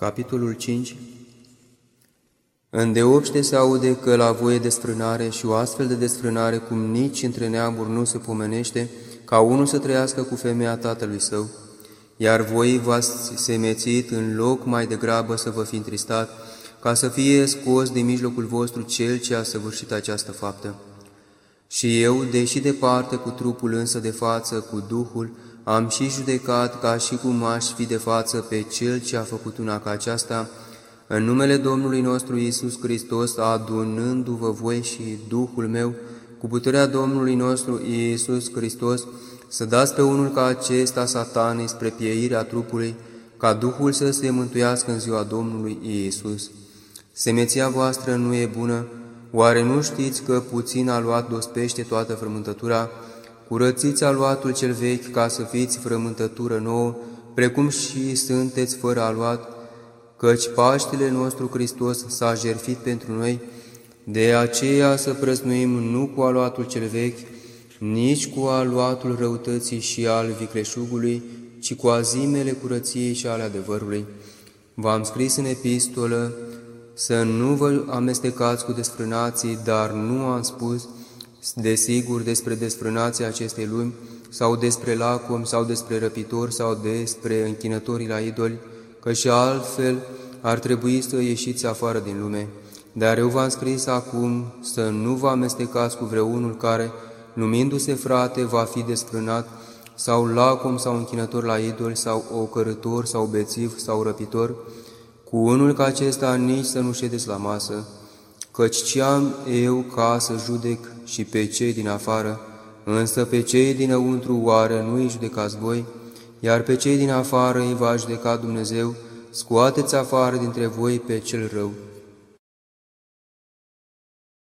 Capitolul 5 Îndeopște se aude că la voie desfrânare și o astfel de desfrânare, cum nici între neamuri nu se pomenește, ca unul să trăiască cu femeia tatălui său, iar voi v-ați semețit în loc mai degrabă să vă fi întristat, ca să fie scos din mijlocul vostru cel ce a săvârșit această faptă. Și eu, deși departe cu trupul însă de față, cu Duhul, am și judecat ca și cum aș fi de față pe Cel ce a făcut una ca aceasta, în numele Domnului nostru Isus Hristos, adunându-vă voi și Duhul meu, cu puterea Domnului nostru Isus Hristos, să dați pe unul ca acesta satanei spre pieirea trupului, ca Duhul să se mântuiască în ziua Domnului Isus. Semeția voastră nu e bună, oare nu știți că puțin a luat dospește toată frământătura, Curățiți aluatul cel vechi ca să fiți frământătură nouă, precum și sunteți fără aluat, căci Paștele nostru Hristos s-a jertfit pentru noi, de aceea să prăznuim nu cu aluatul cel vechi, nici cu aluatul răutății și al vicleșugului, ci cu azimele curăției și ale adevărului. V-am scris în epistolă să nu vă amestecați cu desfrânații, dar nu am spus, desigur despre desfrânația acestei lumi, sau despre lacom, sau despre răpitori, sau despre închinătorii la idoli, că și altfel ar trebui să ieșiți afară din lume. Dar eu v-am scris acum să nu vă amestecați cu vreunul care, numindu-se frate, va fi desfrânat, sau lacom, sau închinător la idoli, sau ocărător, sau bețiv, sau răpitor, cu unul ca acesta nici să nu ședeți la masă, căci ce am eu ca să judec și pe cei din afară, însă pe cei dinăuntru oare nu îi judecați voi, iar pe cei din afară îi va judeca Dumnezeu, scoateți afară dintre voi pe cel rău.